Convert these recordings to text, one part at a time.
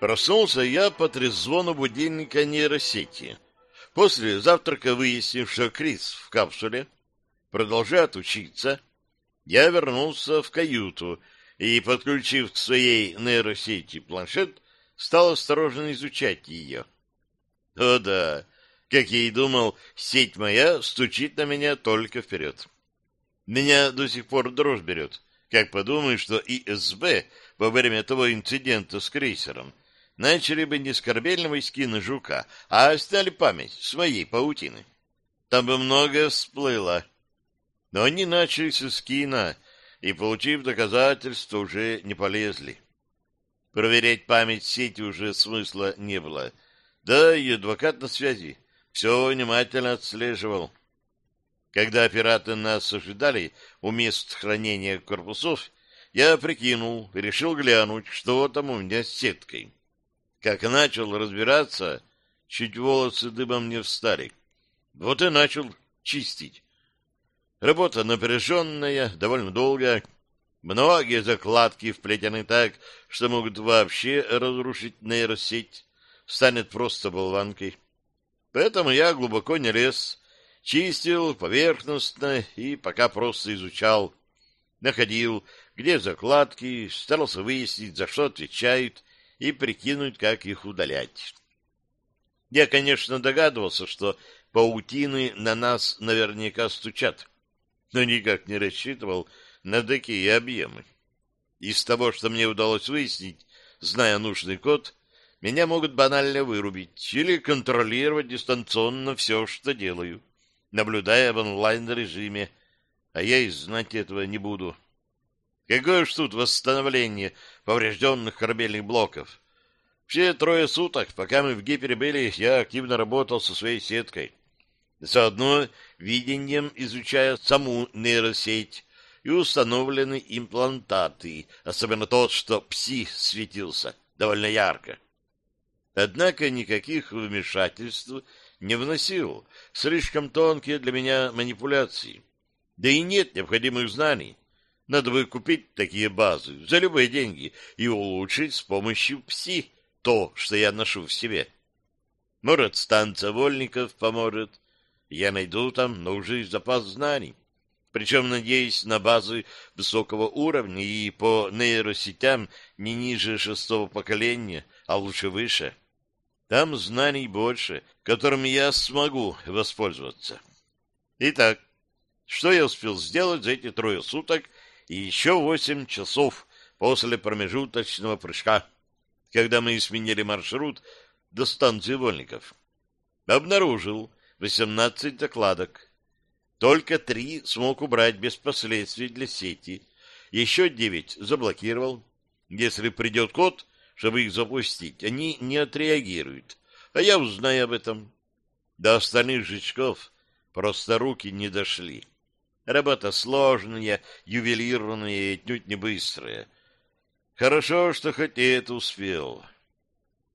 Проснулся я по трезвону будильника нейросети. После завтрака, выяснив, что Крис в капсуле продолжает учиться, я вернулся в каюту и, подключив к своей нейросети планшет, стал осторожно изучать ее. О да, как я и думал, сеть моя стучит на меня только вперед. Меня до сих пор дрожь берет, как подумаю, что ИСБ во время того инцидента с крейсером начали бы не с корабельного скина жука, а сняли память своей паутины. Там бы многое всплыло. Но они начали со скина, и, получив доказательства, уже не полезли. Проверять память сети уже смысла не было. Да и адвокат на связи все внимательно отслеживал. Когда пираты нас ожидали у мест хранения корпусов, я прикинул решил глянуть, что там у меня с сеткой. Как начал разбираться, чуть волосы дыбом не встали. Вот и начал чистить. Работа напряженная, довольно долгая. Многие закладки вплетены так, что могут вообще разрушить нейросеть. Станет просто болванкой. Поэтому я глубоко не лез, чистил поверхностно и пока просто изучал. Находил, где закладки, старался выяснить, за что отвечают, и прикинуть, как их удалять. Я, конечно, догадывался, что паутины на нас наверняка стучат, но никак не рассчитывал на такие объемы. Из того, что мне удалось выяснить, зная нужный код, меня могут банально вырубить или контролировать дистанционно все, что делаю, наблюдая в онлайн-режиме, а я и знать этого не буду. Какое ж тут восстановление поврежденных корабельных блоков? Все трое суток, пока мы в Гипере были, я активно работал со своей сеткой. Заодно видением изучая саму нейросеть и установлены имплантаты, особенно тот, что пси светился довольно ярко. Однако никаких вмешательств не вносил, слишком тонкие для меня манипуляции. Да и нет необходимых знаний. Надо бы купить такие базы за любые деньги и улучшить с помощью ПСИ то, что я ношу в себе. Может, станция вольников поможет. Я найду там нужный запас знаний. Причем, надеюсь, на базы высокого уровня и по нейросетям не ниже шестого поколения, а лучше выше. Там знаний больше, которыми я смогу воспользоваться. Итак, что я успел сделать за эти трое суток и еще восемь часов после промежуточного прыжка, когда мы сменили маршрут до станции Вольников. Обнаружил восемнадцать докладок. Только три смог убрать без последствий для сети. Еще девять заблокировал. Если придет код, чтобы их запустить, они не отреагируют. А я узнаю об этом. До остальных жучков просто руки не дошли. Работа сложная, ювелирная и отнюдь не быстрая. Хорошо, что хоть это успел.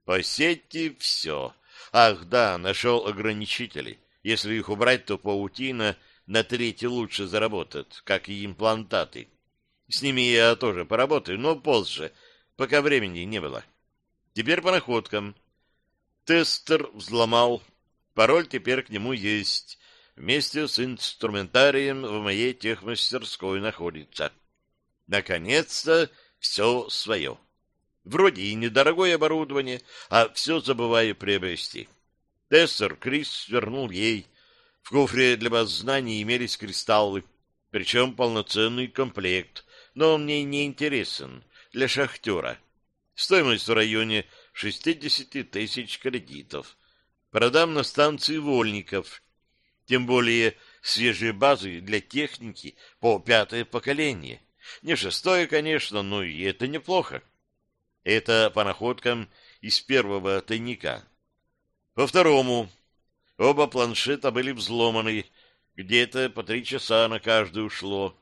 По сети все. Ах, да, нашел ограничители. Если их убрать, то паутина на треть лучше заработает, как и имплантаты. С ними я тоже поработаю, но позже, пока времени не было. Теперь по находкам. Тестер взломал. Пароль теперь к нему есть вместе с инструментарием в моей техмастерской находится. Наконец-то все свое. Вроде и недорогое оборудование, а все забываю приобрести. Тессер Крис вернул ей. В кофре для баз знаний имелись кристаллы, причем полноценный комплект, но он мне не интересен, для шахтера. Стоимость в районе 60 тысяч кредитов. Продам на станции вольников, тем более свежие базы для техники по пятое поколение. Не шестое, конечно, но и это неплохо. Это по находкам из первого тайника. По второму. Оба планшета были взломаны. Где-то по три часа на каждый ушло.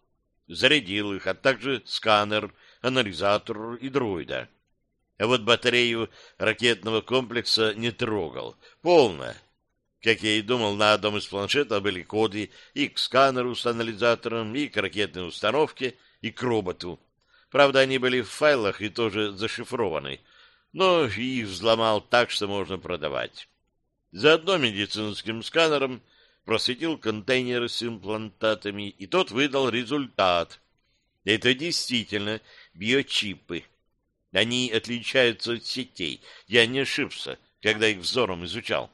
Зарядил их, а также сканер, анализатор и дроида. А вот батарею ракетного комплекса не трогал. Полная. Как я и думал, на одном из планшетов были коды и к сканеру с анализатором, и к ракетной установке, и к роботу. Правда, они были в файлах и тоже зашифрованы. но их взломал так, что можно продавать. Заодно медицинским сканером просветил контейнеры с имплантатами, и тот выдал результат. Это действительно биочипы. Они отличаются от сетей. Я не ошибся, когда их взором изучал.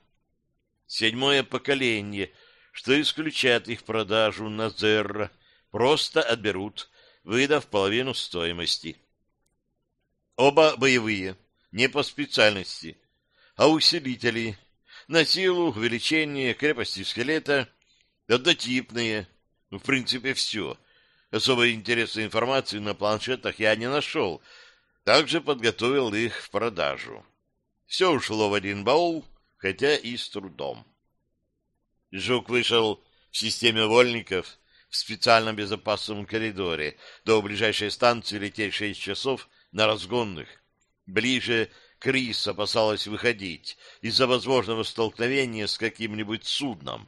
Седьмое поколение, что исключает их продажу на Зерра, просто отберут, выдав половину стоимости. Оба боевые, не по специальности, а усилители на силу, увеличение крепости скелета, однотипные, ну, в принципе, все. Особой интересной информации на планшетах я не нашел, также подготовил их в продажу. Все ушло в один баул, хотя и с трудом. Жук вышел в системе вольников в специальном безопасном коридоре. До ближайшей станции лететь шесть часов на разгонных. Ближе Крис опасалась выходить из-за возможного столкновения с каким-нибудь судном.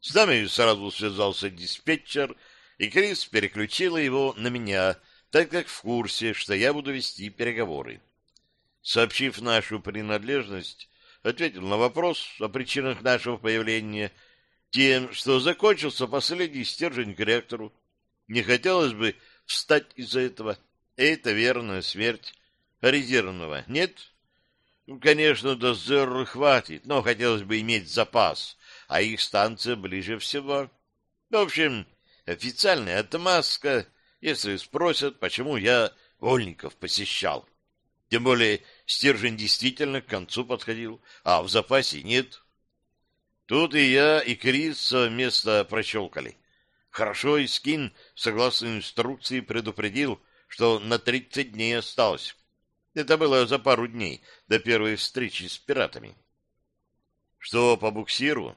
С нами сразу связался диспетчер, и Крис переключила его на меня, так как в курсе, что я буду вести переговоры. Сообщив нашу принадлежность, ответил на вопрос о причинах нашего появления тем, что закончился последний стержень к реактору. Не хотелось бы встать из-за этого. Это верная смерть. резервного нет? Ну, конечно, до Зерры хватит, но хотелось бы иметь запас, а их станция ближе всего. В общем, официальная отмазка, если спросят, почему я Вольников посещал. Тем более стержень действительно к концу подходил, а в запасе нет. Тут и я, и Крис место прощелкали. Хорошо, и Скин, согласно инструкции, предупредил, что на тридцать дней осталось. Это было за пару дней до первой встречи с пиратами. Что по буксиру?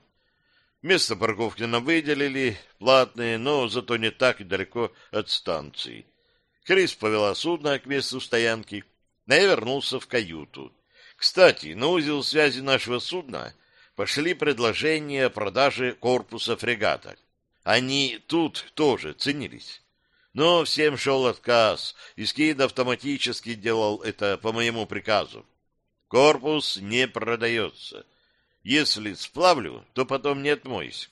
Место парковки нам выделили, платное, но зато не так и далеко от станции. Крис повела судно к месту стоянки, а я вернулся в каюту. Кстати, на узел связи нашего судна пошли предложения о продаже корпуса фрегата. Они тут тоже ценились. Но всем шел отказ, и Скид автоматически делал это по моему приказу. Корпус не продается. Если сплавлю, то потом не отмоюсь.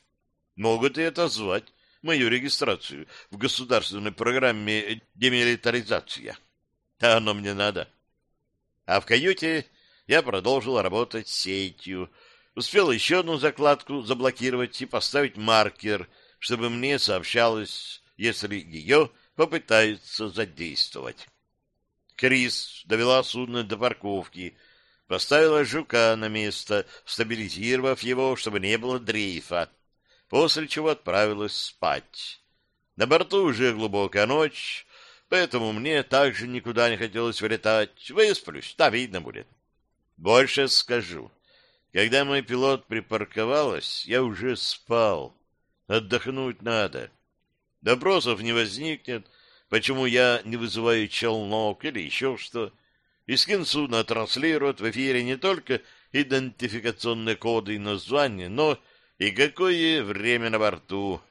Могут и отозвать мою регистрацию в государственной программе демилитаризация. А оно мне надо. А в каюте я продолжил работать сетью. Успел еще одну закладку заблокировать и поставить маркер, чтобы мне сообщалось, если ее попытаются задействовать. Крис довела судно до парковки, поставила жука на место, стабилизировав его, чтобы не было дрейфа, после чего отправилась спать. На борту уже глубокая ночь, поэтому мне также никуда не хотелось вылетать. Высплюсь, да видно будет. Больше скажу. Когда мой пилот припарковалась, я уже спал. Отдохнуть надо. Допросов не возникнет, почему я не вызываю челнок или еще что. Искин судна транслирует в эфире не только идентификационные коды и названия, но и какое время на борту.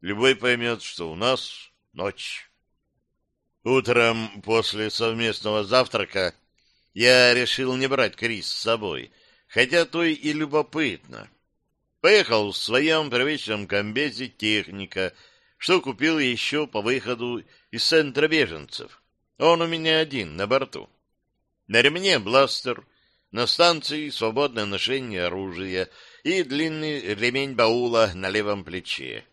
Любой поймет, что у нас ночь. Утром после совместного завтрака я решил не брать Крис с собой, хотя то и любопытно. Поехал в своем привычном комбезе техника, что купил еще по выходу из центра беженцев. Он у меня один на борту. На ремне бластер, на станции свободное ношение оружия и длинный ремень баула на левом плече.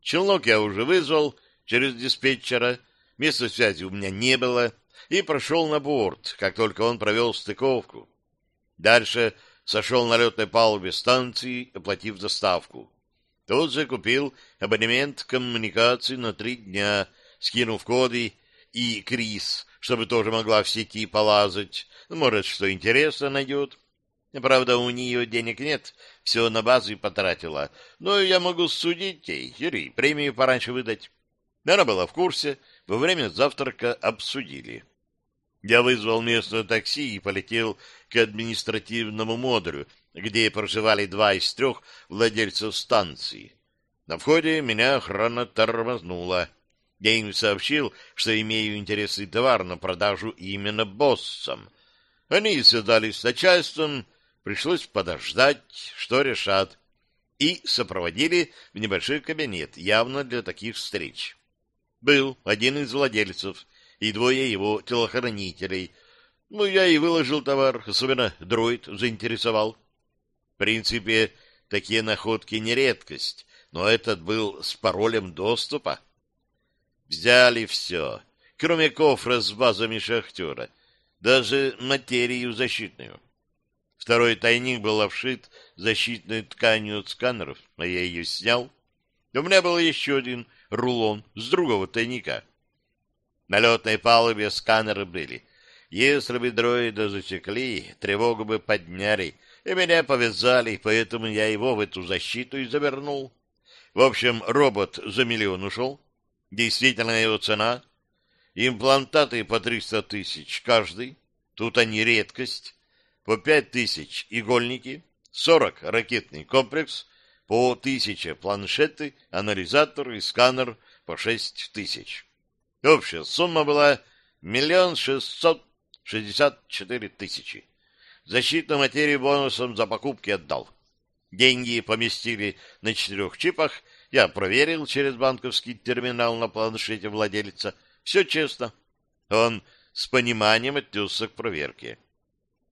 Челнок я уже вызвал через диспетчера, Места связи у меня не было, и прошел на борт, как только он провел стыковку. Дальше сошел на летной палубе станции, оплатив доставку. Тут же купил абонемент коммуникации на три дня, скинув коды и Крис, чтобы тоже могла в сети полазать. Может, что интересно найдет. Правда, у нее денег нет, все на базу потратила. Но я могу судить ей или премию пораньше выдать. Она была в курсе, во время завтрака обсудили. Я вызвал местное такси и полетел к административному модулю, где проживали два из трех владельцев станции. На входе меня охрана тормознула. Я им сообщил, что имею интересный товар на продажу именно боссам. Они связались с начальством, пришлось подождать, что решат, и сопроводили в небольшой кабинет, явно для таких встреч. Был один из владельцев и двое его телохранителей. Ну, я и выложил товар, особенно дроид заинтересовал. В принципе, такие находки не редкость, но этот был с паролем доступа. Взяли все, кроме кофра с базами шахтера, даже материю защитную. Второй тайник был обшит защитной тканью от сканеров, а я ее снял. У меня был еще один рулон с другого тайника. На летной палубе сканеры были. Если бы дроида засекли, тревогу бы подняли, и меня повязали, поэтому я его в эту защиту и завернул. В общем, робот за миллион ушел. Действительно его цена. Имплантаты по 300 тысяч каждый. Тут они редкость. По 5 тысяч игольники, 40 ракетный комплекс, по 1000 планшеты, анализатор и сканер по 6 тысяч. Общая сумма была миллион шестьсот шестьдесят четыре тысячи. Защитную материю бонусом за покупки отдал. Деньги поместили на четырех чипах. Я проверил через банковский терминал на планшете владельца. Все честно. Он с пониманием отнесся к проверке.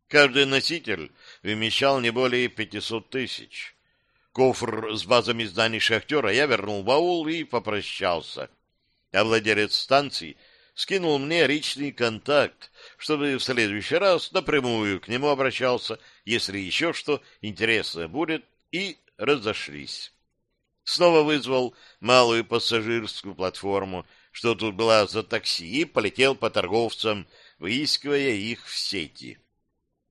Каждый носитель вмещал не более 500 тысяч. Кофр с базами зданий шахтера я вернул в аул и попрощался. А владелец станции скинул мне личный контакт, чтобы в следующий раз напрямую к нему обращался, если еще что интересное будет, и разошлись. Снова вызвал малую пассажирскую платформу, что тут была за такси, и полетел по торговцам, выискивая их в сети.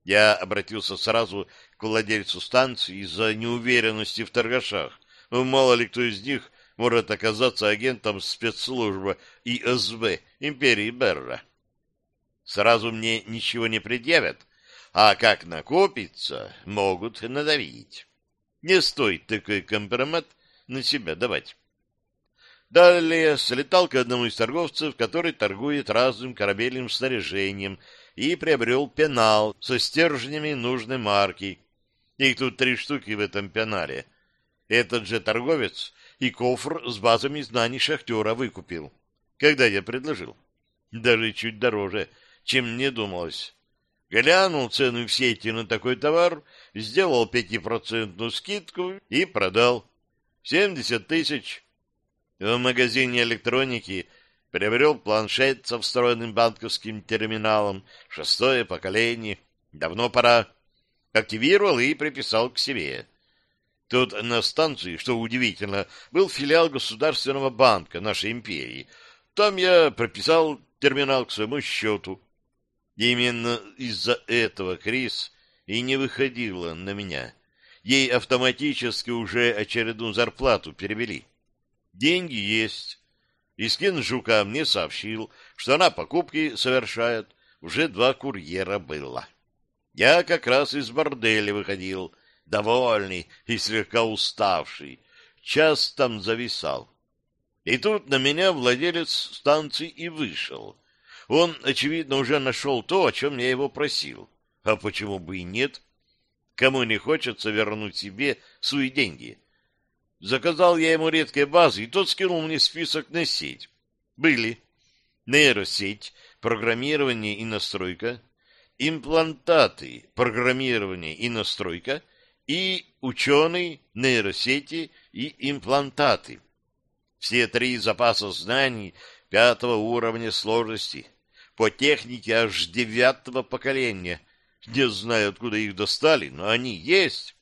Я обратился сразу к владельцу станции из-за неуверенности в торгашах. Ну, мало ли кто из них может оказаться агентом спецслужбы ИСБ империи Берра. Сразу мне ничего не предъявят, а как накопится, могут надавить. Не стоит такой компромат на себя давать. Далее слетал к одному из торговцев, который торгует разным корабельным снаряжением, и приобрел пенал со стержнями нужной марки. Их тут три штуки в этом пенале. Этот же торговец и кофр с базами знаний шахтера выкупил, когда я предложил. Даже чуть дороже, чем мне думалось. Глянул цену в сети на такой товар, сделал пятипроцентную скидку и продал. Семьдесят тысяч. В магазине электроники приобрел планшет со встроенным банковским терминалом, шестое поколение. Давно пора. Активировал и приписал к себе. Тут на станции, что удивительно, был филиал Государственного банка нашей империи. Там я прописал терминал к своему счету. И именно из-за этого Крис и не выходила на меня. Ей автоматически уже очередную зарплату перевели. Деньги есть. Искин Жука мне сообщил, что она покупки совершает. Уже два курьера было. Я как раз из борделя выходил, довольный и слегка уставший, час там зависал. И тут на меня владелец станции и вышел. Он, очевидно, уже нашел то, о чем я его просил. А почему бы и нет? Кому не хочется вернуть себе свои деньги? Заказал я ему редкие базы, и тот скинул мне список на сеть. Были нейросеть, программирование и настройка, имплантаты, программирование и настройка — и ученый, нейросети и имплантаты. Все три запаса знаний пятого уровня сложности, по технике аж девятого поколения. Не знаю, откуда их достали, но они есть.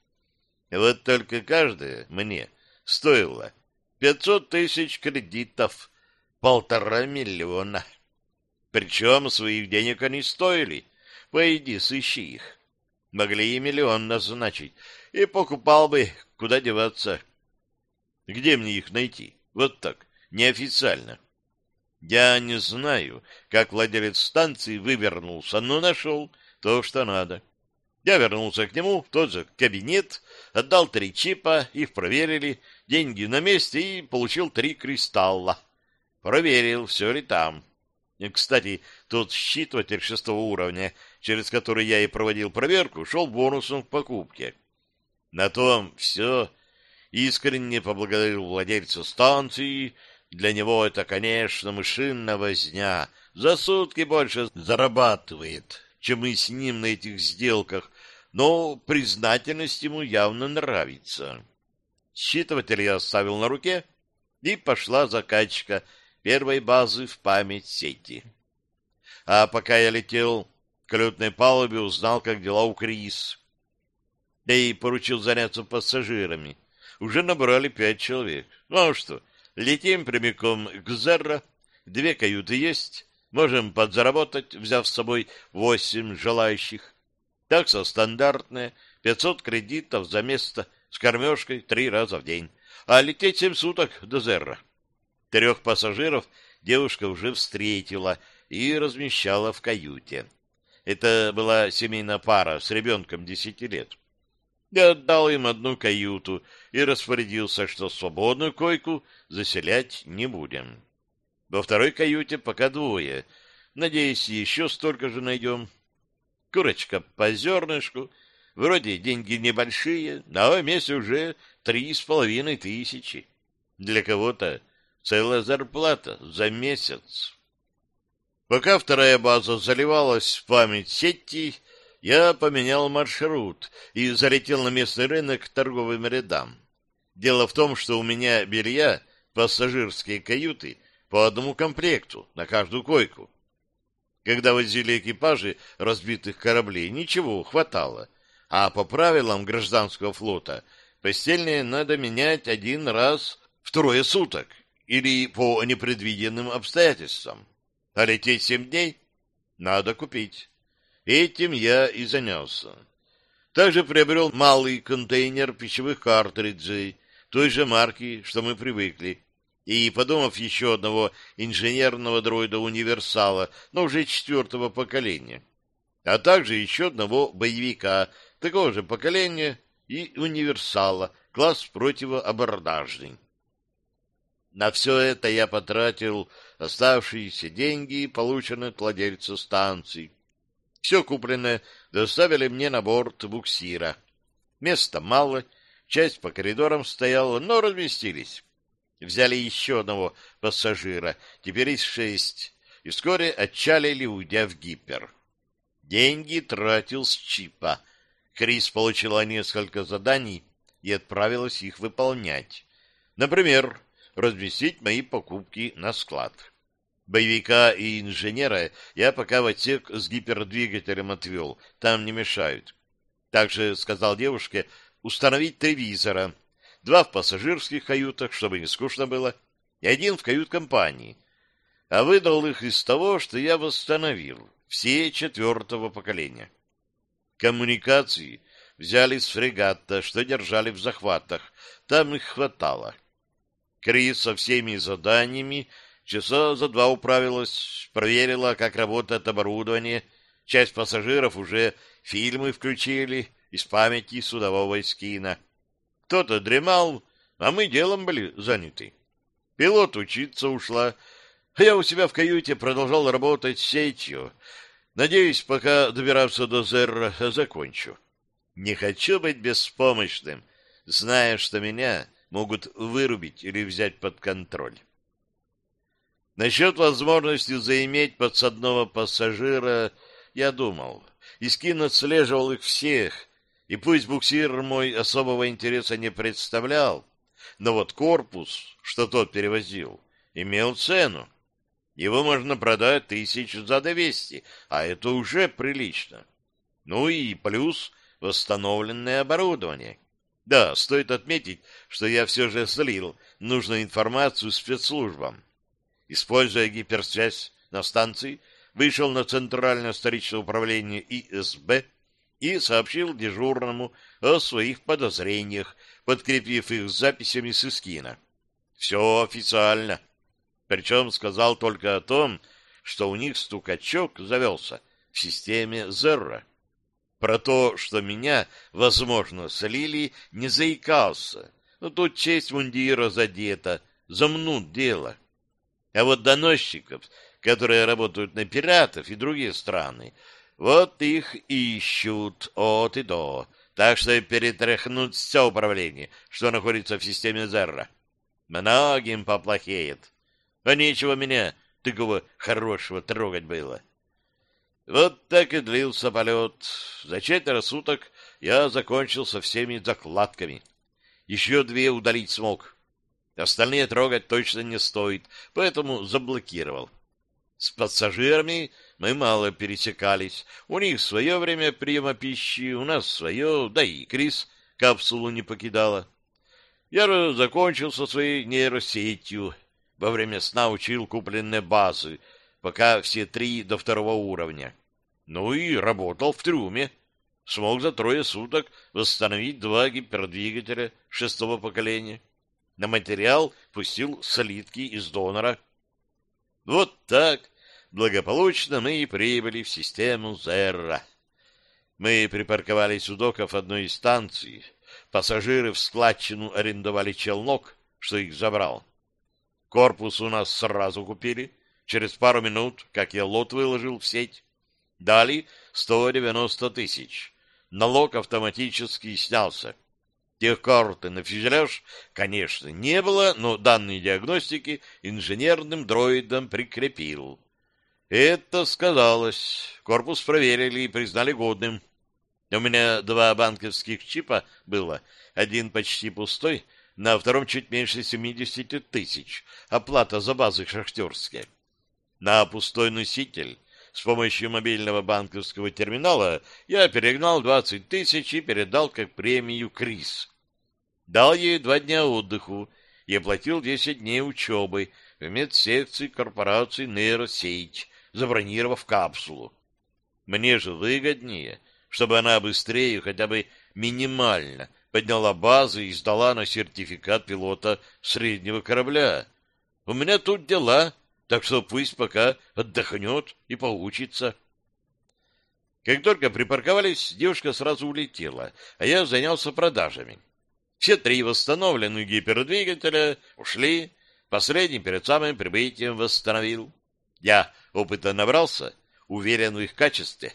Вот только каждая мне стоила пятьсот тысяч кредитов, полтора миллиона. Причем своих денег они стоили. Пойди, сыщи их. Могли и миллион назначить, и покупал бы, куда деваться. Где мне их найти? Вот так, неофициально. Я не знаю, как владелец станции вывернулся, но нашел то, что надо. Я вернулся к нему в тот же кабинет, отдал три чипа, их проверили, деньги на месте и получил три кристалла. Проверил, все ли там. Кстати, тот считыватель шестого уровня, через который я и проводил проверку, шел бонусом в покупке. На том все. Искренне поблагодарил владельца станции. Для него это, конечно, мышинная возня. За сутки больше зарабатывает, чем мы с ним на этих сделках, но признательность ему явно нравится. Считыватель я оставил на руке, и пошла закачка первой базы в память сети. А пока я летел к летной палубе, узнал, как дела у Крис. Да и поручил заняться пассажирами. Уже набрали пять человек. Ну а что, летим прямиком к Зерро, две каюты есть, можем подзаработать, взяв с собой восемь желающих. Такса стандартная, 500 кредитов за место с кормежкой три раза в день. А лететь семь суток до Зерра. Трех пассажиров девушка уже встретила и размещала в каюте. Это была семейная пара с ребенком десяти лет. Я отдал им одну каюту и распорядился, что свободную койку заселять не будем. Во второй каюте пока двое. Надеюсь, еще столько же найдем. Курочка по зернышку. Вроде деньги небольшие, а в месяц уже три с половиной тысячи. Для кого-то целая зарплата за месяц. Пока вторая база заливалась в память сети, я поменял маршрут и залетел на местный рынок к торговым рядам. Дело в том, что у меня белья, пассажирские каюты, по одному комплекту на каждую койку. Когда возили экипажи разбитых кораблей, ничего, хватало. А по правилам гражданского флота постельные надо менять один раз в трое суток или по непредвиденным обстоятельствам. А лететь семь дней надо купить. Этим я и занялся. Также приобрел малый контейнер пищевых картриджей той же марки, что мы привыкли, и, подумав, еще одного инженерного дроида-универсала, но уже четвертого поколения, а также еще одного боевика такого же поколения и универсала, класс противоабордажный. На все это я потратил оставшиеся деньги, полученные от владельца станции. Все купленное доставили мне на борт буксира. Места мало, часть по коридорам стояла, но разместились. Взяли еще одного пассажира, теперь из шесть, и вскоре отчалили, уйдя в гипер. Деньги тратил с чипа. Крис получила несколько заданий и отправилась их выполнять. Например, разместить мои покупки на склад. Боевика и инженера я пока в отсек с гипердвигателем отвел, там не мешают. Также сказал девушке установить три визора, два в пассажирских каютах, чтобы не скучно было, и один в кают-компании. А выдал их из того, что я восстановил, все четвертого поколения. Коммуникации взяли с фрегата, что держали в захватах, там их хватало. Крис со всеми заданиями часа за два управилась, проверила, как работает оборудование, часть пассажиров уже фильмы включили из памяти судового эскина. Кто-то дремал, а мы делом были заняты. Пилот учиться ушла, а я у себя в каюте продолжал работать сетью. Надеюсь, пока добираться до Зерра, закончу. Не хочу быть беспомощным, зная, что меня могут вырубить или взять под контроль. Насчет возможности заиметь подсадного пассажира я думал. Искин отслеживал их всех, и пусть буксир мой особого интереса не представлял, но вот корпус, что тот перевозил, имел цену. Его можно продать тысяч за двести, а это уже прилично. Ну и плюс восстановленное оборудование. Да, стоит отметить, что я все же слил нужную информацию спецслужбам. Используя гиперсвязь на станции, вышел на Центральное столичное управление ИСБ и сообщил дежурному о своих подозрениях, подкрепив их записями с Искина. Все официально. Причем сказал только о том, что у них стукачок завелся в системе Зерра. Про то, что меня, возможно, слили, не заикался. Но тут честь мундира задета, замнут дело. А вот доносчиков, которые работают на пиратов и другие страны. Вот их ищут от и до, так что перетряхнут все управление, что находится в системе Зерра. Многим поплохеет. А нечего меня такого хорошего трогать было. Вот так и длился полет. За четверо суток я закончил со всеми закладками. Еще две удалить смог. Остальные трогать точно не стоит, поэтому заблокировал. С пассажирами мы мало пересекались. У них свое время приема пищи, у нас свое, да и Крис капсулу не покидала. Я закончил со своей нейросетью. Во время сна учил купленные базы, пока все три до второго уровня. Ну и работал в трюме. Смог за трое суток восстановить два гипердвигателя шестого поколения. На материал пустил солидки из донора. Вот так благополучно мы и прибыли в систему Зерра. Мы припарковались у доков одной из станций. Пассажиры в складчину арендовали челнок, что их забрал. Корпус у нас сразу купили. Через пару минут, как я лот выложил в сеть, дали 190 тысяч. Налог автоматически снялся. Техкарты на фюзеляж, конечно, не было, но данные диагностики инженерным дроидом прикрепил. Это сказалось. Корпус проверили и признали годным. У меня два банковских чипа было, один почти пустой, на втором чуть меньше 70 тысяч. Оплата за базы шахтерские. На пустой носитель с помощью мобильного банковского терминала я перегнал 20 тысяч и передал как премию Крис. Дал ей два дня отдыху и оплатил 10 дней учебы в медсекции корпорации «Нейросеть», забронировав капсулу. Мне же выгоднее, чтобы она быстрее, хотя бы минимально, подняла базы и сдала на сертификат пилота среднего корабля. У меня тут дела, так что пусть пока отдохнет и поучится. Как только припарковались, девушка сразу улетела, а я занялся продажами. Все три восстановленных гипердвигателя ушли, последний перед самым прибытием восстановил. Я опыта набрался, уверен в их качестве.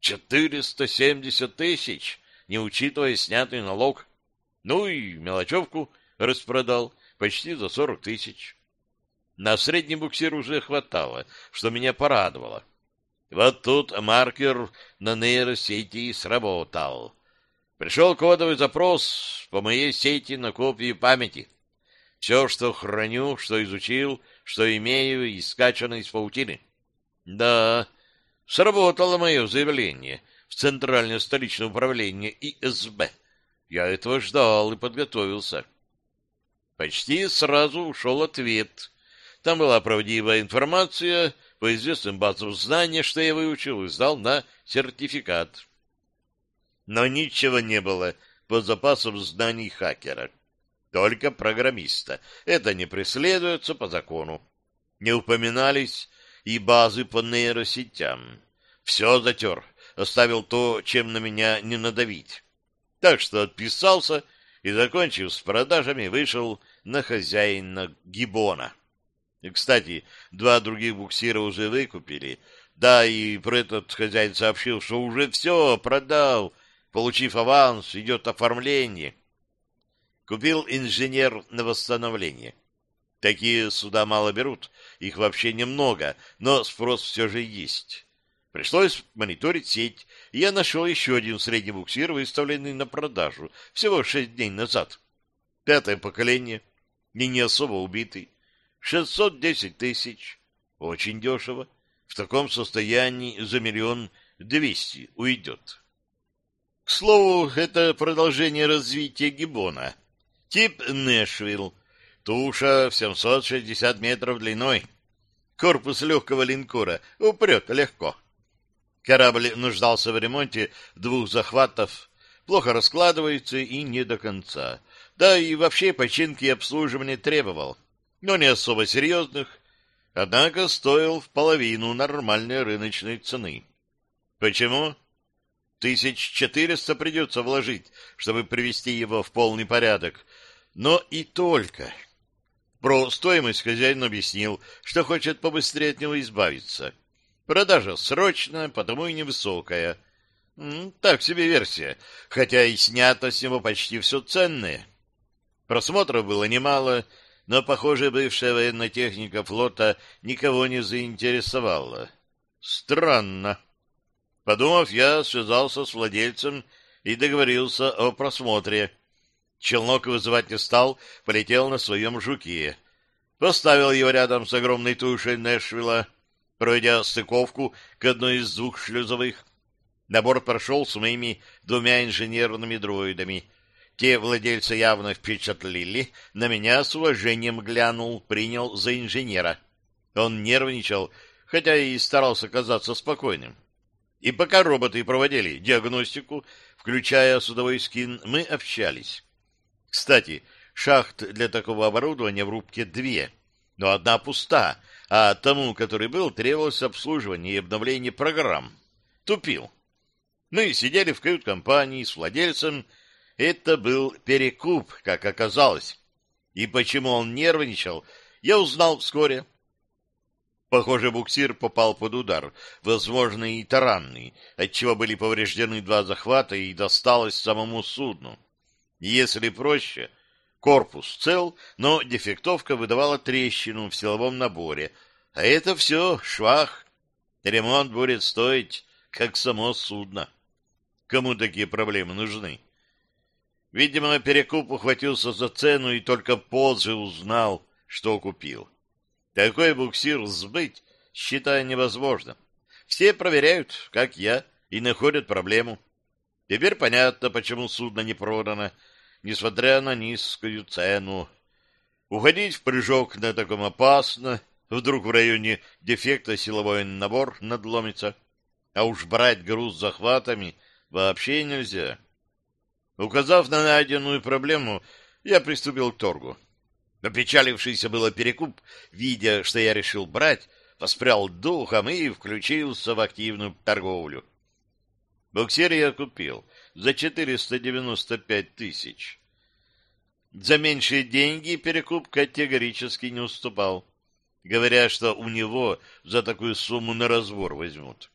470 тысяч, не учитывая снятый налог. Ну и мелочевку распродал почти за 40 тысяч. На средний буксир уже хватало, что меня порадовало. Вот тут маркер на нейросети сработал. Пришел кодовый запрос по моей сети на копию памяти. Все, что храню, что изучил, что имею и скачано из паутины. Да, сработало мое заявление в Центральное столичное управление ИСБ. Я этого ждал и подготовился. Почти сразу ушел ответ. Там была правдивая информация по известным базам знаний, что я выучил и сдал на сертификат. Но ничего не было по запасам знаний хакера. Только программиста. Это не преследуется по закону. Не упоминались и базы по нейросетям. Все затер, оставил то, чем на меня не надавить. Так что отписался и, закончив с продажами, вышел на хозяина Гибона. И, кстати, два других буксира уже выкупили. Да, и про этот хозяин сообщил, что уже все продал, получив аванс, идет оформление. Купил инженер на восстановление. Такие суда мало берут, их вообще немного, но спрос все же есть. Пришлось мониторить сеть, и я нашел еще один средний буксир, выставленный на продажу всего шесть дней назад. Пятое поколение, не особо убитый. 610 тысяч. Очень дешево. В таком состоянии за миллион двести уйдет. К слову, это продолжение развития гиббона. Тип Нэшвилл. Туша в 760 метров длиной. Корпус легкого линкора упрет легко. Корабль нуждался в ремонте двух захватов, плохо раскладывается и не до конца. Да и вообще починки и обслуживания требовал, но не особо серьезных, однако стоил в половину нормальной рыночной цены. Почему? Тысяч четыреста придется вложить, чтобы привести его в полный порядок, но и только. Про стоимость хозяин объяснил, что хочет побыстрее от него избавиться. Продажа срочная, потому и невысокая. Так себе версия, хотя и снято с него почти все ценное. Просмотров было немало, но, похоже, бывшая военная техника флота никого не заинтересовала. Странно. Подумав, я связался с владельцем и договорился о просмотре. Челнок вызывать не стал, полетел на своем жуке. Поставил его рядом с огромной тушей Нэшвилла, пройдя стыковку к одной из двух шлюзовых. Набор прошел с моими двумя инженерными дроидами. Те владельцы явно впечатлили, на меня с уважением глянул, принял за инженера. Он нервничал, хотя и старался казаться спокойным. И пока роботы проводили диагностику, включая судовой скин, мы общались. Кстати, шахт для такого оборудования в рубке две, но одна пуста, а тому, который был, требовалось обслуживание и обновление программ. Тупил. Мы сидели в кают-компании с владельцем. Это был перекуп, как оказалось. И почему он нервничал, я узнал вскоре. Похоже, буксир попал под удар, возможно, и таранный, отчего были повреждены два захвата и досталось самому судну. Если проще, корпус цел, но дефектовка выдавала трещину в силовом наборе. А это все швах. Ремонт будет стоить, как само судно. Кому такие проблемы нужны? Видимо, Перекуп ухватился за цену и только позже узнал, что купил. Такой буксир сбыть, считая невозможно. Все проверяют, как я, и находят проблему. Теперь понятно, почему судно не продано, несмотря на низкую цену. Уходить в прыжок на таком опасно, вдруг в районе дефекта силовой набор надломится, а уж брать груз захватами вообще нельзя. Указав на найденную проблему, я приступил к торгу. Опечалившийся было перекуп, видя, что я решил брать, воспрял духом и включился в активную торговлю. Буксир я купил за 495 тысяч. За меньшие деньги перекуп категорически не уступал, говоря, что у него за такую сумму на разбор возьмут.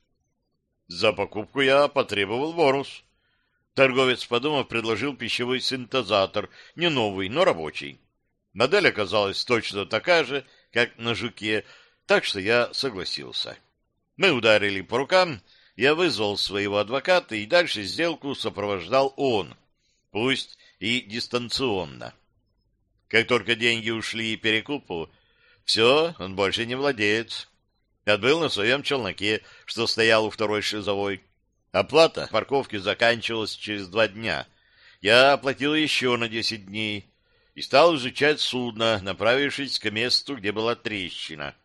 За покупку я потребовал бонус. Торговец, подумав, предложил пищевой синтезатор, не новый, но рабочий. Модель оказалась точно такая же, как на «Жуке», так что я согласился. Мы ударили по рукам, я вызвал своего адвоката, и дальше сделку сопровождал он, пусть и дистанционно. Как только деньги ушли перекупу, все, он больше не владеет. Отбыл на своем челноке, что стоял у второй шлюзовой. Оплата парковки заканчивалась через два дня. Я оплатил еще на десять дней и стал изучать судно, направившись к месту, где была трещина.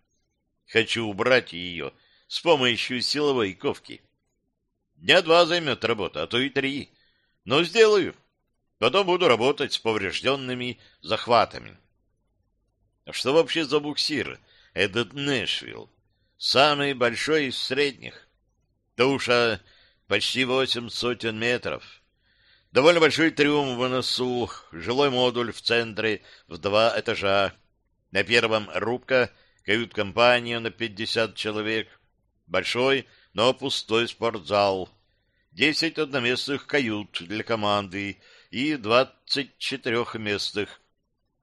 Хочу убрать ее с помощью силовой ковки. Дня два займет работа, а то и три. Но сделаю. Потом буду работать с поврежденными захватами. А что вообще за буксир этот Нэшвилл? Самый большой из средних. Туша почти восемь сотен метров. Довольно большой трюм в носу, жилой модуль в центре в два этажа. На первом рубка, кают-компания на пятьдесят человек. Большой, но пустой спортзал. Десять одноместных кают для команды и двадцать четырехместных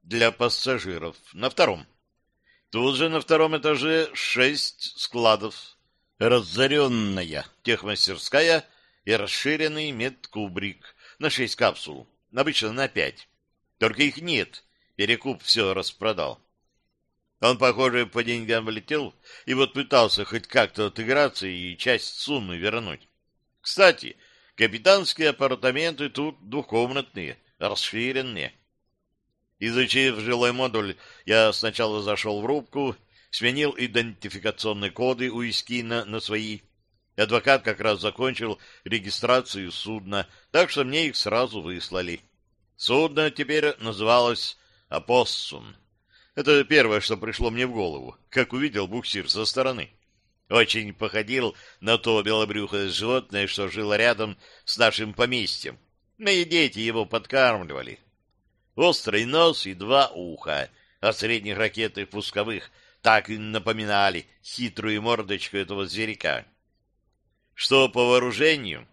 для пассажиров на втором. Тут же на втором этаже шесть складов. Разоренная техмастерская и расширенный медкубрик — на шесть капсул, обычно на пять. Только их нет, перекуп все распродал. Он, похоже, по деньгам влетел и вот пытался хоть как-то отыграться и часть суммы вернуть. Кстати, капитанские апартаменты тут двухкомнатные, расширенные. Изучив жилой модуль, я сначала зашел в рубку, сменил идентификационные коды у Искина на свои, Адвокат как раз закончил регистрацию судна, так что мне их сразу выслали. Судно теперь называлось «Апоссум». Это первое, что пришло мне в голову, как увидел буксир со стороны. Очень походил на то белобрюхое животное, что жило рядом с нашим поместьем. Мои дети его подкармливали. Острый нос и два уха, а средних ракетах пусковых так и напоминали хитрую мордочку этого зверька. Что по вооружению,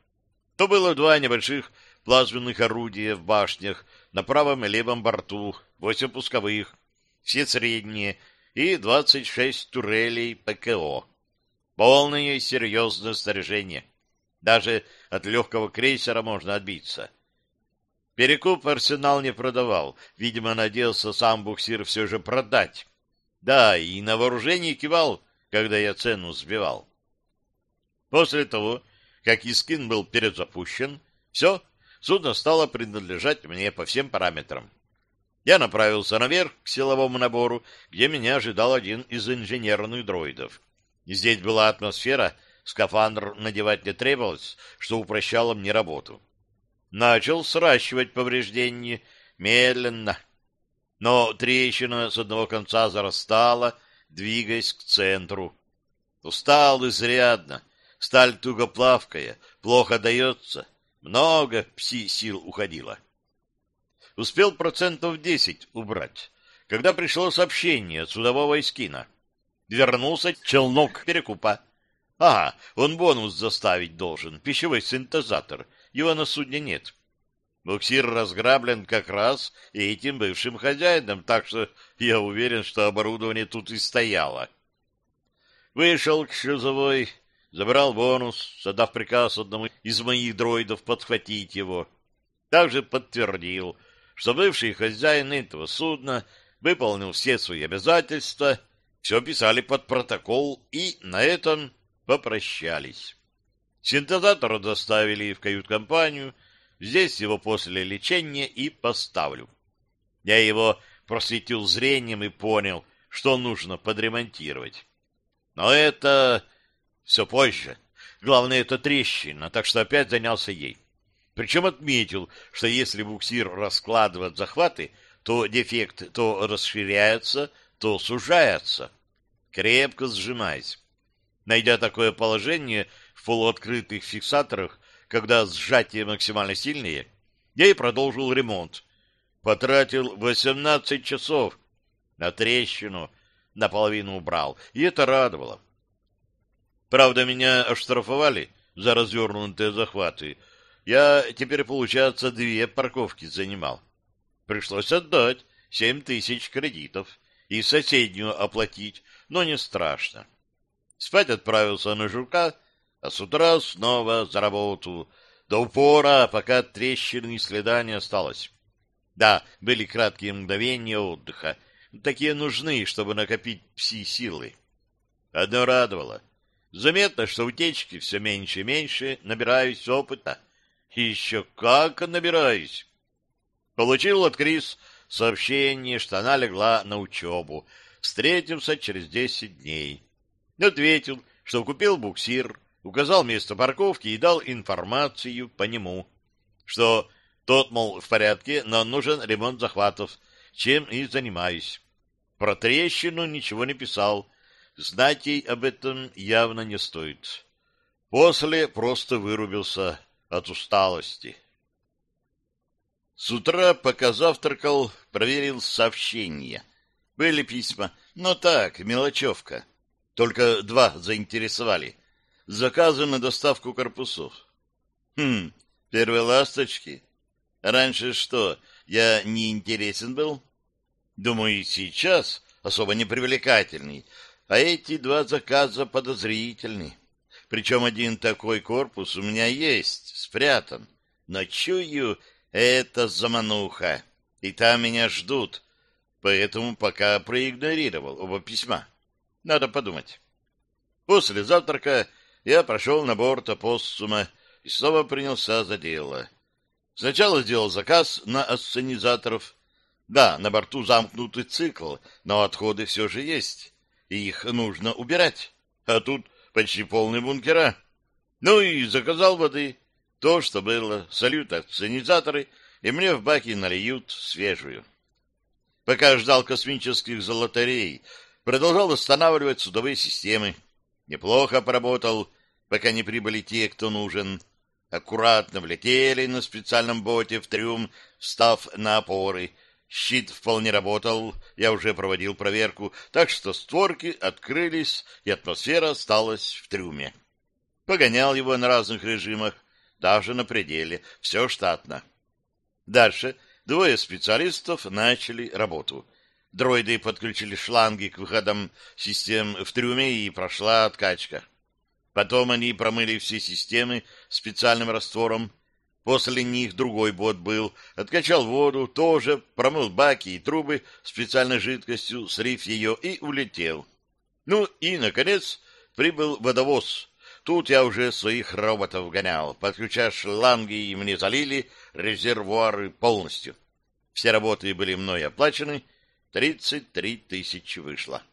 то было два небольших плазменных орудия в башнях на правом и левом борту, восемь пусковых, все средние, и 26 турелей ПКО. Полное и серьезное снаряжение. Даже от легкого крейсера можно отбиться. Перекуп арсенал не продавал. Видимо, надеялся сам буксир все же продать. Да, и на вооружении кивал, когда я цену сбивал. После того, как Искин был перезапущен, все, судно стало принадлежать мне по всем параметрам. Я направился наверх к силовому набору, где меня ожидал один из инженерных дроидов. Здесь была атмосфера, скафандр надевать не требовалось, что упрощало мне работу. Начал сращивать повреждения медленно, но трещина с одного конца зарастала, двигаясь к центру. Устал изрядно, сталь тугоплавкая, плохо дается, много пси-сил уходило. Успел процентов десять убрать, когда пришло сообщение от судового эскина. Вернулся челнок перекупа. Ага, он бонус заставить должен, пищевой синтезатор. Его на судне нет. Буксир разграблен как раз этим бывшим хозяином, так что я уверен, что оборудование тут и стояло. Вышел к шлюзовой, забрал бонус, задав приказ одному из моих дроидов подхватить его. Также подтвердил, что бывший хозяин этого судна выполнил все свои обязательства все писали под протокол и на этом попрощались. Синтезатор доставили в кают-компанию, здесь его после лечения и поставлю. Я его просветил зрением и понял, что нужно подремонтировать. Но это все позже. Главное, это трещина, так что опять занялся ей. Причем отметил, что если буксир раскладывает захваты, то дефект то расширяется, то сужается, крепко сжимаясь. Найдя такое положение в полуоткрытых фиксаторах, когда сжатие максимально сильное, я и продолжил ремонт. Потратил 18 часов на трещину, наполовину убрал, и это радовало. Правда, меня оштрафовали за развернутые захваты. Я теперь, получается, две парковки занимал. Пришлось отдать семь тысяч кредитов и соседнюю оплатить, но не страшно. Спать отправился на жука, а с утра снова за работу, до упора, пока трещины и следа не осталось. Да, были краткие мгновения отдыха, такие нужны, чтобы накопить пси-силы. Одно радовало. Заметно, что утечки все меньше и меньше, набираюсь опыта. Еще как набираюсь. Получил от Крис сообщение, что она легла на учебу. Встретимся через десять дней. Ответил, что купил буксир, указал место парковки и дал информацию по нему, что тот, мол, в порядке, но нужен ремонт захватов, чем и занимаюсь. Про трещину ничего не писал, знать ей об этом явно не стоит. После просто вырубился от усталости. С утра, пока завтракал, проверил сообщения. Были письма, но так, мелочевка. Только два заинтересовали. Заказы на доставку корпусов. Хм, первые ласточки. Раньше что, я не интересен был? Думаю, сейчас особо не привлекательный, а эти два заказа подозрительны. Причем один такой корпус у меня есть, спрятан. Но чую, это замануха, и там меня ждут, поэтому пока проигнорировал оба письма. Надо подумать. После завтрака я прошел на борт опоссума и снова принялся за дело. Сначала сделал заказ на асценизаторов. Да, на борту замкнутый цикл, но отходы все же есть, и их нужно убирать. А тут почти полные бункера. Ну и заказал воды. То, что было, сольют акционизаторы, и мне в баки нальют свежую. Пока ждал космических золотарей, продолжал восстанавливать судовые системы. Неплохо поработал, пока не прибыли те, кто нужен. Аккуратно влетели на специальном боте в трюм, встав на опоры. Щит вполне работал, я уже проводил проверку, так что створки открылись, и атмосфера осталась в трюме. Погонял его на разных режимах, даже на пределе, все штатно. Дальше двое специалистов начали работу. Дроиды подключили шланги к выходам систем в трюме, и прошла откачка. Потом они промыли все системы специальным раствором, После них другой бот был, откачал воду, тоже промыл баки и трубы специальной жидкостью, слив ее и улетел. Ну и, наконец, прибыл водовоз. Тут я уже своих роботов гонял, подключая шланги, и мне залили резервуары полностью. Все работы были мной оплачены, 33 тысячи вышло.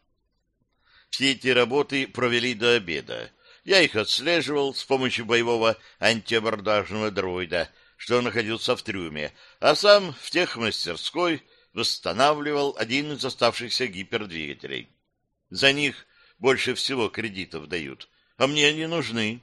Все эти работы провели до обеда. Я их отслеживал с помощью боевого антиабордажного дроида, что находился в трюме, а сам в техмастерской восстанавливал один из оставшихся гипердвигателей. За них больше всего кредитов дают, а мне они нужны.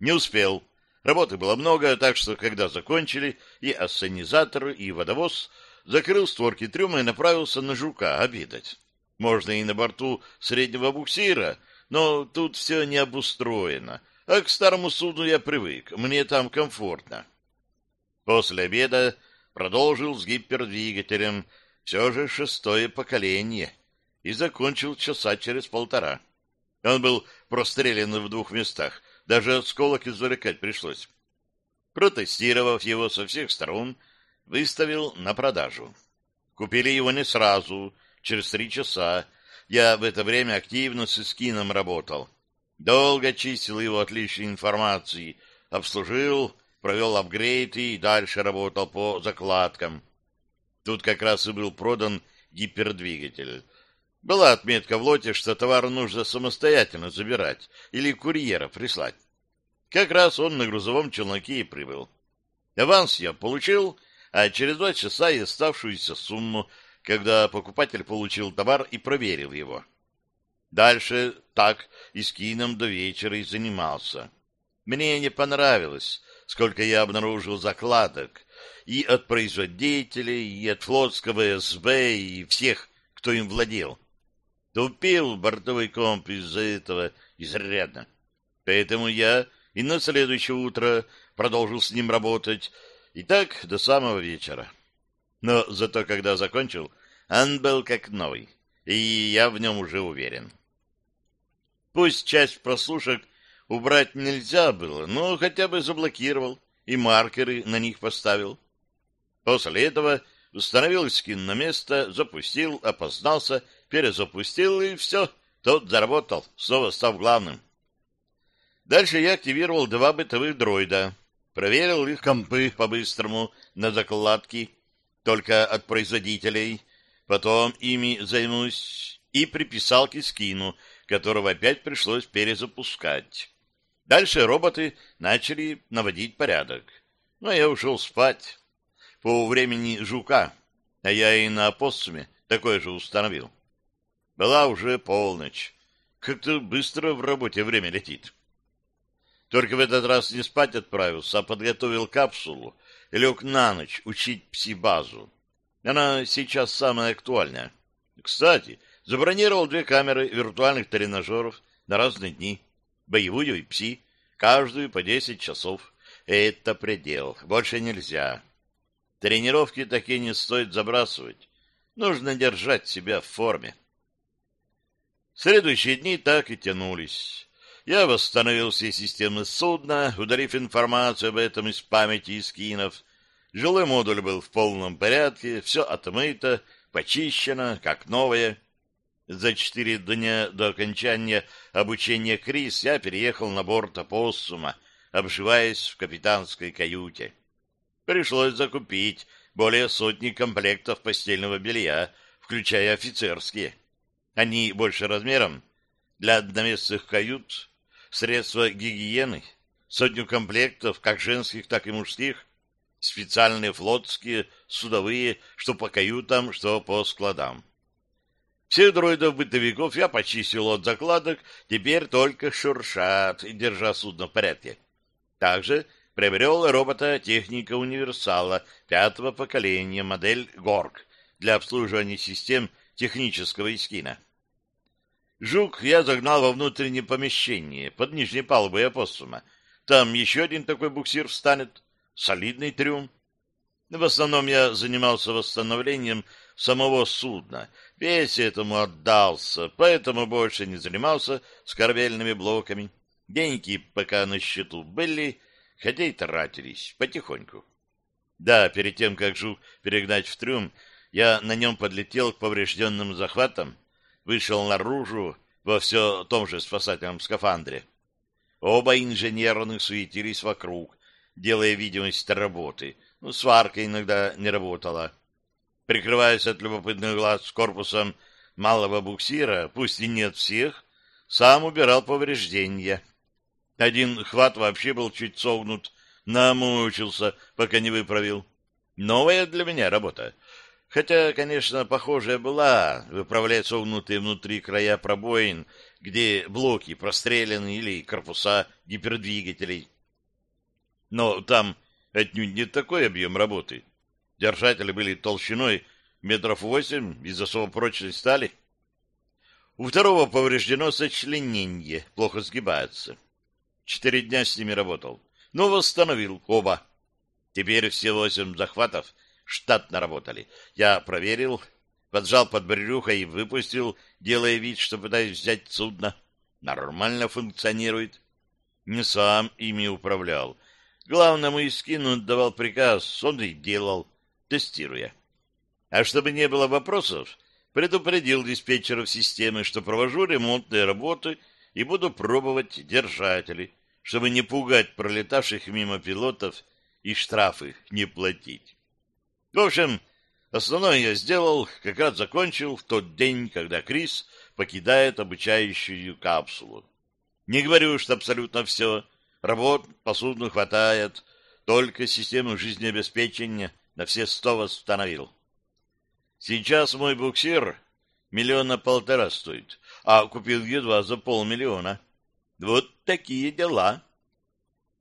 Не успел. Работы было много, так что, когда закончили, и ассенизатор, и водовоз, закрыл створки трюма и направился на жука обедать. Можно и на борту среднего буксира, но тут все не обустроено, а к старому судну я привык, мне там комфортно. После обеда продолжил с гипердвигателем, все же шестое поколение, и закончил часа через полтора. Он был прострелен в двух местах, даже осколок извлекать пришлось. Протестировав его со всех сторон, выставил на продажу. Купили его не сразу, через три часа, я в это время активно с Искином работал. Долго чистил его от лишней информации, обслужил, провел апгрейд и дальше работал по закладкам. Тут как раз и был продан гипердвигатель. Была отметка в лоте, что товар нужно самостоятельно забирать или курьера прислать. Как раз он на грузовом челноке и прибыл. Аванс я получил, а через два часа и оставшуюся сумму когда покупатель получил товар и проверил его. Дальше так и с кином до вечера и занимался. Мне не понравилось, сколько я обнаружил закладок и от производителей, и от флотского СБ, и всех, кто им владел. Тупил бортовой комп из-за этого изрядно. Поэтому я и на следующее утро продолжил с ним работать, и так до самого вечера. Но зато, когда закончил, он был как новый, и я в нем уже уверен. Пусть часть прослушек убрать нельзя было, но хотя бы заблокировал и маркеры на них поставил. После этого установил скин на место, запустил, опознался, перезапустил, и все, тот заработал, снова став главным. Дальше я активировал два бытовых дроида, проверил их компы по-быстрому на закладки, только от производителей, потом ими займусь и приписал к скину, которого опять пришлось перезапускать. Дальше роботы начали наводить порядок. Но я ушел спать. По времени жука, а я и на опоссуме такое же установил. Была уже полночь. Как-то быстро в работе время летит. Только в этот раз не спать отправился, а подготовил капсулу, лег на ночь учить пси-базу. Она сейчас самая актуальная. Кстати, забронировал две камеры виртуальных тренажеров на разные дни. Боевую и пси, каждую по 10 часов. Это предел, больше нельзя. Тренировки такие не стоит забрасывать. Нужно держать себя в форме. Следующие дни так и тянулись. Я восстановил все системы судна, ударив информацию об этом из памяти и скинов. Жилой модуль был в полном порядке, все отмыто, почищено, как новое. За четыре дня до окончания обучения Крис я переехал на борт Апоссума, обживаясь в капитанской каюте. Пришлось закупить более сотни комплектов постельного белья, включая офицерские. Они больше размером для одноместных кают средства гигиены, сотню комплектов, как женских, так и мужских, специальные флотские, судовые, что по каютам, что по складам. Всех дроидов-бытовиков я почистил от закладок, теперь только шуршат, держа судно в порядке. Также приобрел робота техника универсала пятого поколения, модель ГОРГ, для обслуживания систем технического искина. Жук я загнал во внутреннее помещение, под нижней палубой опоссума. Там еще один такой буксир встанет, солидный трюм. В основном я занимался восстановлением самого судна. Весь этому отдался, поэтому больше не занимался с корабельными блоками. Деньги пока на счету были, хотя и тратились потихоньку. Да, перед тем, как Жук перегнать в трюм, я на нем подлетел к поврежденным захватам, вышел наружу во все том же спасательном скафандре. Оба инженерных суетились вокруг, делая видимость работы. Ну, сварка иногда не работала. Прикрываясь от любопытных глаз корпусом малого буксира, пусть и нет всех, сам убирал повреждения. Один хват вообще был чуть согнут, намучился, пока не выправил. Новая для меня работа. Хотя, конечно, похожая была выправлять согнутые внутри края пробоин, где блоки прострелены или корпуса гипердвигателей. Но там отнюдь не такой объем работы. Держатели были толщиной метров восемь из особо прочной стали. У второго повреждено сочленение, плохо сгибается. Четыре дня с ними работал, но восстановил оба. Теперь все восемь захватов штатно работали. Я проверил, поджал под брюхо и выпустил, делая вид, что пытаюсь взять судно. Нормально функционирует. Не сам ими управлял. Главному Искину давал приказ, он и делал, тестируя. А чтобы не было вопросов, предупредил диспетчеров системы, что провожу ремонтные работы и буду пробовать держатели, чтобы не пугать пролетавших мимо пилотов и штрафы не платить. В общем, основное я сделал, как раз закончил в тот день, когда Крис покидает обучающую капсулу. Не говорю, что абсолютно все, Работ по судну хватает, только систему жизнеобеспечения на все сто восстановил. Сейчас мой буксир миллиона полтора стоит, а купил едва за полмиллиона. Вот такие дела.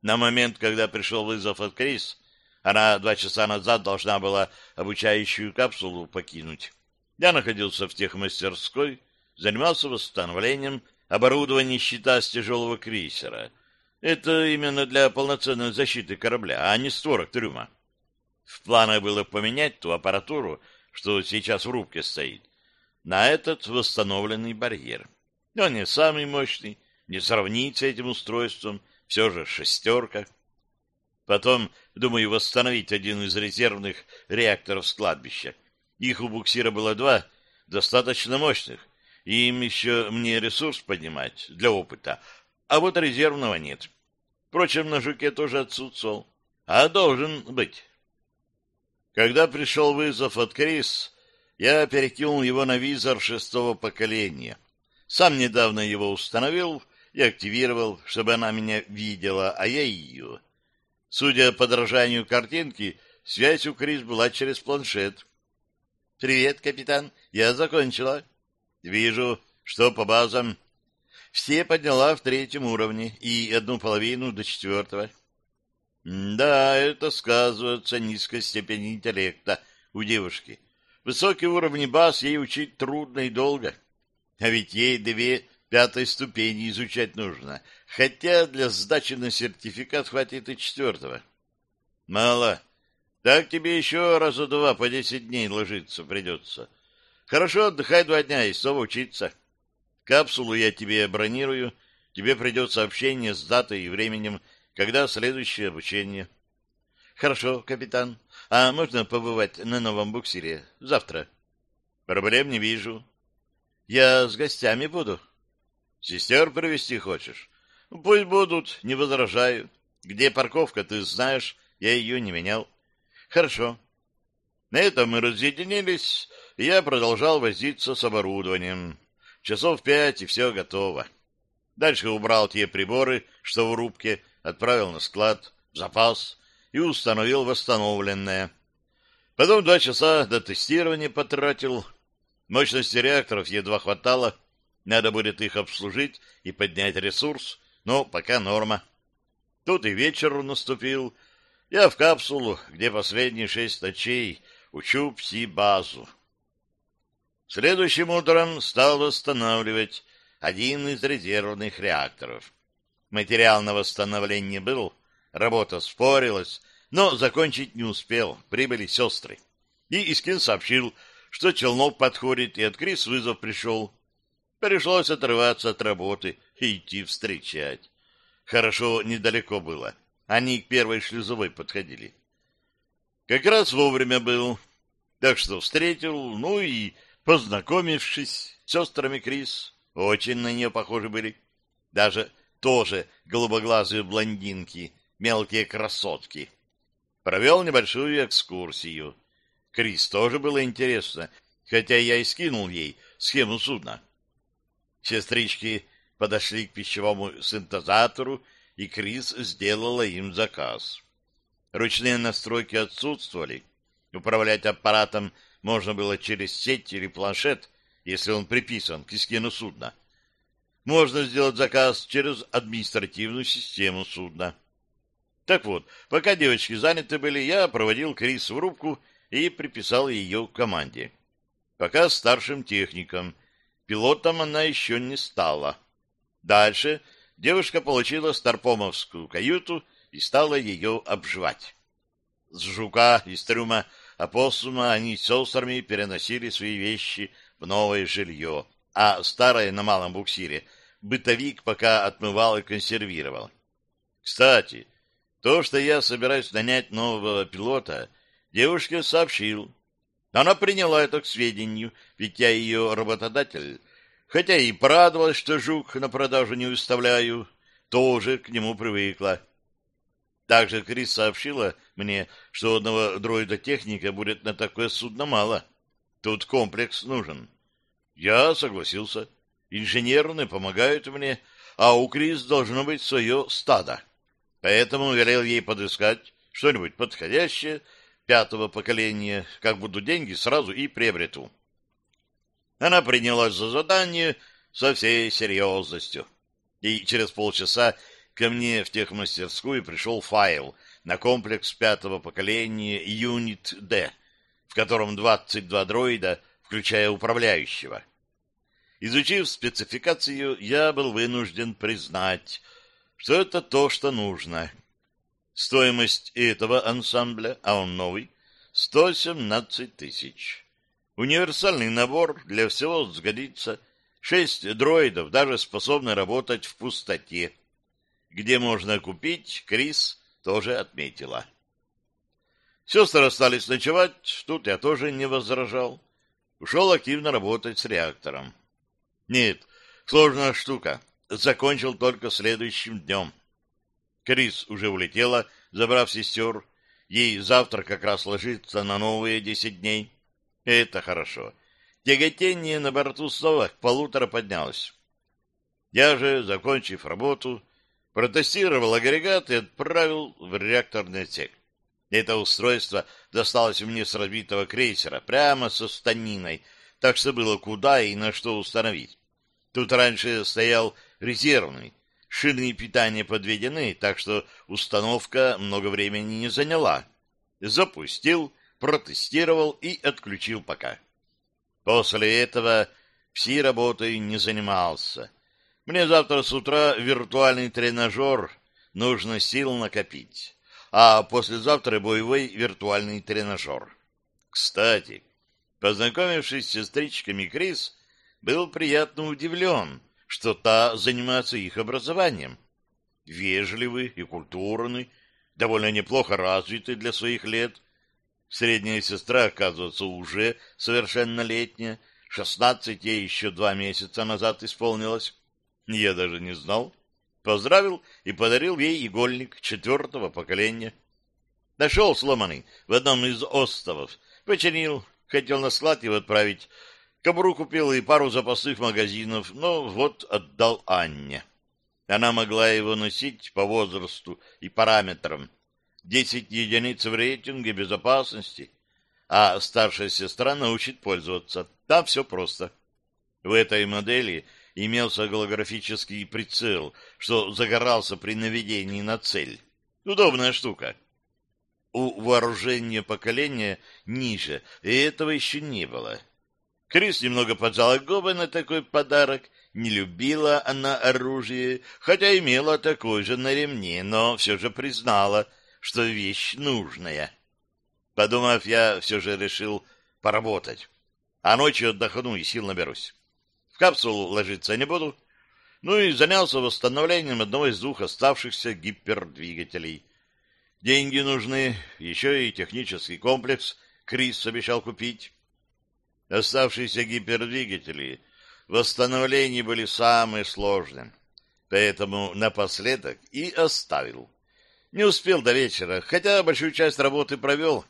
На момент, когда пришел вызов от Крис, она два часа назад должна была обучающую капсулу покинуть. Я находился в техмастерской, занимался восстановлением оборудования щита с тяжелого крейсера — это именно для полноценной защиты корабля, а не створок трюма. В планах было поменять ту аппаратуру, что сейчас в рубке стоит, на этот восстановленный барьер. Он не самый мощный, не сравнить с этим устройством, все же шестерка. Потом, думаю, восстановить один из резервных реакторов с кладбища. Их у буксира было два, достаточно мощных, и им еще мне ресурс поднимать для опыта, а вот резервного нет. Впрочем, на жуке тоже отсутствовал. А должен быть. Когда пришел вызов от Крис, я перекинул его на визор шестого поколения. Сам недавно его установил и активировал, чтобы она меня видела, а я ее. Судя по дрожанию картинки, связь у Крис была через планшет. «Привет, капитан. Я закончила». «Вижу. Что по базам?» все подняла в третьем уровне и одну половину до четвертого. Да, это сказывается низкой степени интеллекта у девушки. Высокие уровни баз ей учить трудно и долго. А ведь ей две пятой ступени изучать нужно, хотя для сдачи на сертификат хватит и четвертого. Мало. Так тебе еще раза два по десять дней ложиться придется. Хорошо, отдыхай два дня и снова учиться. — Капсулу я тебе бронирую, тебе придет сообщение с датой и временем, когда следующее обучение. Хорошо, капитан. А можно побывать на новом буксире завтра? Проблем не вижу. Я с гостями буду. Сестер привести хочешь? Пусть будут, не возражаю. Где парковка, ты знаешь, я ее не менял. Хорошо. На этом мы разъединились, и я продолжал возиться с оборудованием. Часов пять, и все готово. Дальше убрал те приборы, что в рубке, отправил на склад, запас и установил восстановленное. Потом два часа до тестирования потратил. Мощности реакторов едва хватало. Надо будет их обслужить и поднять ресурс, но пока норма. Тут и вечер наступил. Я в капсулу, где последние шесть ночей учу пси-базу. Следующим утром стал восстанавливать один из резервных реакторов. Материал на восстановление был, работа спорилась, но закончить не успел, прибыли сестры. И Искин сообщил, что Челнов подходит, и от Крис вызов пришел. Пришлось отрываться от работы и идти встречать. Хорошо, недалеко было. Они к первой шлюзовой подходили. Как раз вовремя был. Так что встретил, ну и, познакомившись с сестрами Крис, очень на нее похожи были. Даже тоже голубоглазые блондинки, мелкие красотки. Провел небольшую экскурсию. Крис тоже было интересно, хотя я и скинул ей схему судна. Сестрички подошли к пищевому синтезатору, и Крис сделала им заказ. Ручные настройки отсутствовали. Управлять аппаратом можно было через сеть или планшет, если он приписан к эскину судна. Можно сделать заказ через административную систему судна. Так вот, пока девочки заняты были, я проводил Крис в рубку и приписал ее команде. Пока старшим техником. Пилотом она еще не стала. Дальше девушка получила старпомовскую каюту и стала ее обживать. С жука из трюма опоссума они с сестрами переносили свои вещи в новое жилье, а старое на малом буксире бытовик пока отмывал и консервировал. Кстати, то, что я собираюсь нанять нового пилота, девушке сообщил. Она приняла это к сведению, ведь я ее работодатель, хотя и порадовалась, что жук на продажу не выставляю, тоже к нему привыкла. Также Крис сообщила мне, что одного дроида-техника будет на такое судно мало. Тут комплекс нужен. Я согласился. Инженерные помогают мне, а у Крис должно быть свое стадо. Поэтому велел ей подыскать что-нибудь подходящее, пятого поколения, как будут деньги, сразу и приобрету. Она принялась за задание со всей серьезностью. И через полчаса ко мне в техмастерскую пришел файл на комплекс пятого поколения Юнит D, в котором 22 дроида, включая управляющего. Изучив спецификацию, я был вынужден признать, что это то, что нужно. Стоимость этого ансамбля, а он новый, 117 тысяч. Универсальный набор для всего сгодится. Шесть дроидов даже способны работать в пустоте где можно купить, Крис тоже отметила. Сестры остались ночевать, тут я тоже не возражал. Ушел активно работать с реактором. Нет, сложная штука. Закончил только следующим днем. Крис уже улетела, забрав сестер. Ей завтра как раз ложится на новые десять дней. Это хорошо. Тяготение на борту снова к полутора поднялось. Я же, закончив работу, протестировал агрегат и отправил в реакторный отсек. Это устройство досталось мне с разбитого крейсера, прямо со станиной, так что было куда и на что установить. Тут раньше стоял резервный, шины питания подведены, так что установка много времени не заняла. Запустил, протестировал и отключил пока. После этого всей работой не занимался. Мне завтра с утра виртуальный тренажер, нужно сил накопить. А послезавтра боевой виртуальный тренажер. Кстати, познакомившись с сестричками Крис, был приятно удивлен, что та занимается их образованием. Вежливый и культурный, довольно неплохо развитый для своих лет. Средняя сестра, оказывается, уже совершеннолетняя, шестнадцать ей еще два месяца назад исполнилось. Я даже не знал. Поздравил и подарил ей игольник четвертого поколения. Нашел сломанный в одном из островов. Починил, хотел на склад его отправить. Кобру купил и пару запасных магазинов, но вот отдал Анне. Она могла его носить по возрасту и параметрам. Десять единиц в рейтинге безопасности, а старшая сестра научит пользоваться. Там все просто. В этой модели имелся голографический прицел, что загорался при наведении на цель. Удобная штука. У вооружения поколения ниже, и этого еще не было. Крис немного поджала губы на такой подарок. Не любила она оружие, хотя имела такое же на ремне, но все же признала, что вещь нужная. Подумав, я все же решил поработать. А ночью отдохну и сил наберусь. В капсулу ложиться не буду. Ну и занялся восстановлением одного из двух оставшихся гипердвигателей. Деньги нужны, еще и технический комплекс Крис обещал купить. Оставшиеся гипердвигатели в восстановлении были самые сложные, поэтому напоследок и оставил. Не успел до вечера, хотя большую часть работы провел,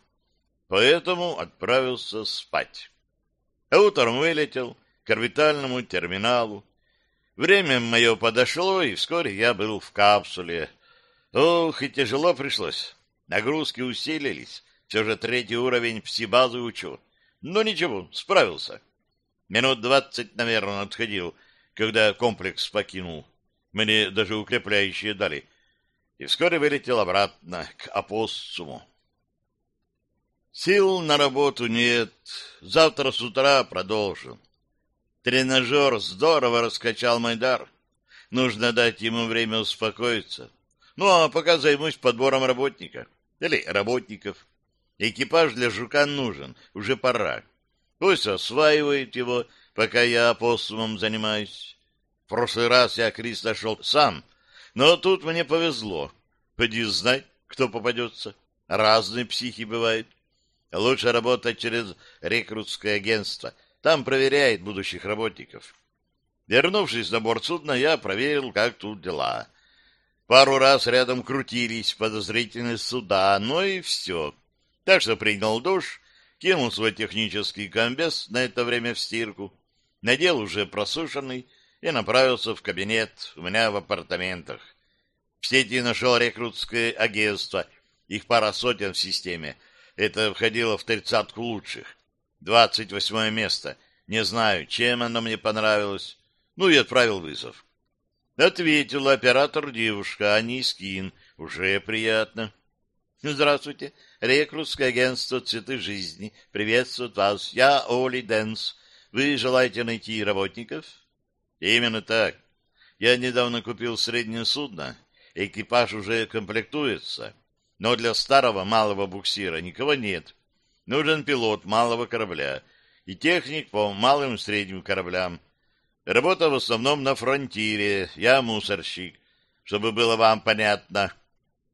поэтому отправился спать. А утром вылетел к орбитальному терминалу. Время мое подошло, и вскоре я был в капсуле. Ох, и тяжело пришлось. Нагрузки усилились. Все же третий уровень пси-базы учу. Но ничего, справился. Минут двадцать, наверное, отходил, когда комплекс покинул. Мне даже укрепляющие дали. И вскоре вылетел обратно к опоссуму. Сил на работу нет. Завтра с утра продолжу. Тренажер здорово раскачал мой дар. Нужно дать ему время успокоиться. Ну, а пока займусь подбором работника. Или работников. Экипаж для жука нужен, уже пора. Пусть осваивает его, пока я опоссумом занимаюсь. В прошлый раз я Крис нашел сам, но тут мне повезло. Поди знай, кто попадется. Разные психи бывают. Лучше работать через рекрутское агентство. Там проверяет будущих работников. Вернувшись на борт судна, я проверил, как тут дела. Пару раз рядом крутились подозрительные суда, но и все. Так что принял душ, кинул свой технический комбез на это время в стирку, надел уже просушенный и направился в кабинет у меня в апартаментах. В сети нашел рекрутское агентство, их пара сотен в системе. Это входило в тридцатку лучших. Двадцать восьмое место. Не знаю, чем оно мне понравилось. Ну и отправил вызов. Ответила оператор девушка, а не скин. Уже приятно. Здравствуйте. Рекрутское агентство «Цветы жизни». Приветствует вас. Я Оли Дэнс. Вы желаете найти работников? Именно так. Я недавно купил среднее судно. Экипаж уже комплектуется. Но для старого малого буксира никого нет. Нужен пилот малого корабля и техник по малым и средним кораблям. Работа в основном на фронтире. Я мусорщик. Чтобы было вам понятно.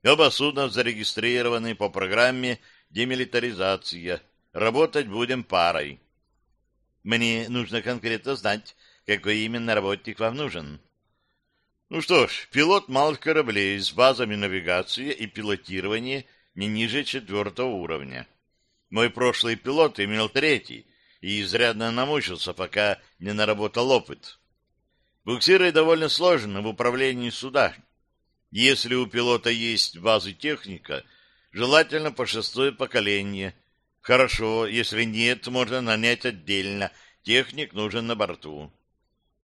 Оба судна зарегистрированы по программе демилитаризация. Работать будем парой. Мне нужно конкретно знать, какой именно работник вам нужен. Ну что ж, пилот малых кораблей с базами навигации и пилотирования не ниже четвертого уровня. Мой прошлый пилот имел третий и изрядно намучился, пока не наработал опыт. Буксиры довольно сложны в управлении суда, если у пилота есть базы техника, желательно по шестое поколение. Хорошо, если нет, можно нанять отдельно. Техник нужен на борту.